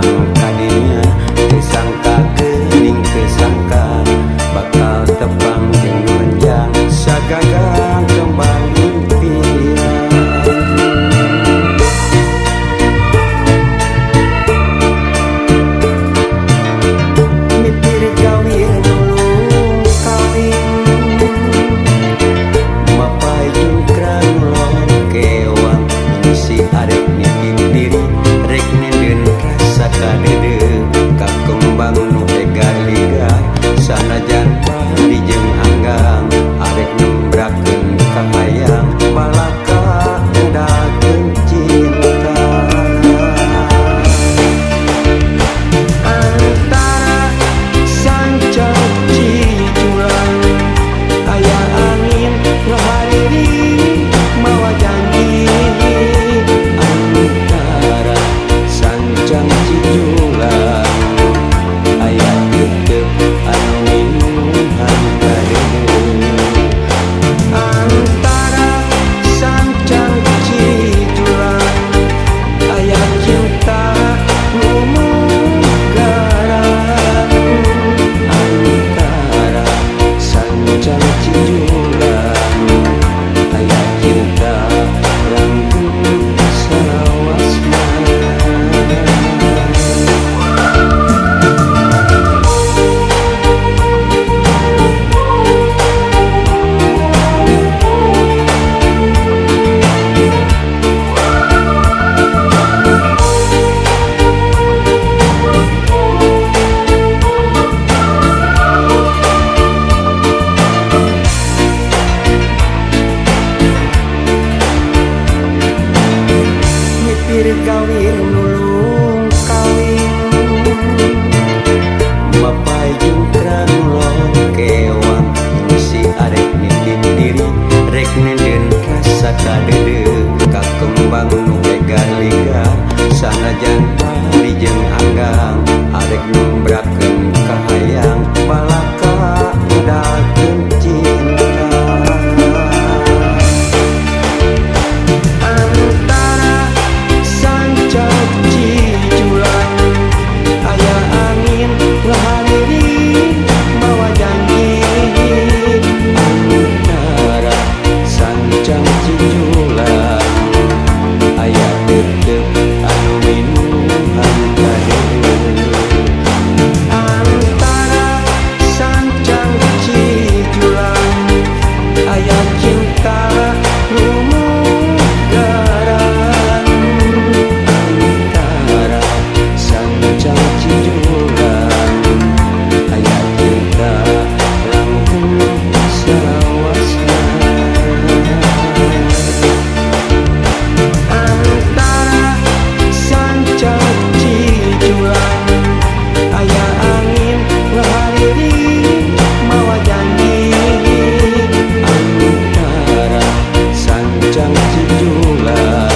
now tak ada ayat cinta Jangan tidurlah